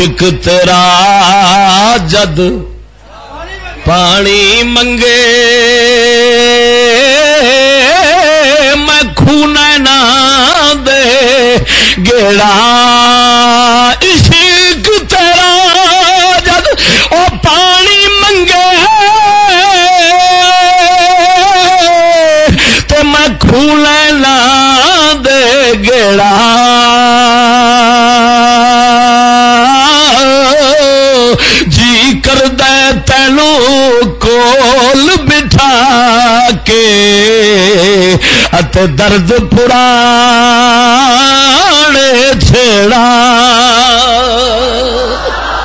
عشق تیرا جد پانی منگے میں خون نہ دے گیڑا عشق تیرا جد او پانی منگے تو میں خون نہ دے جی کر دے تینوں کول بٹھا کے ات درد پورا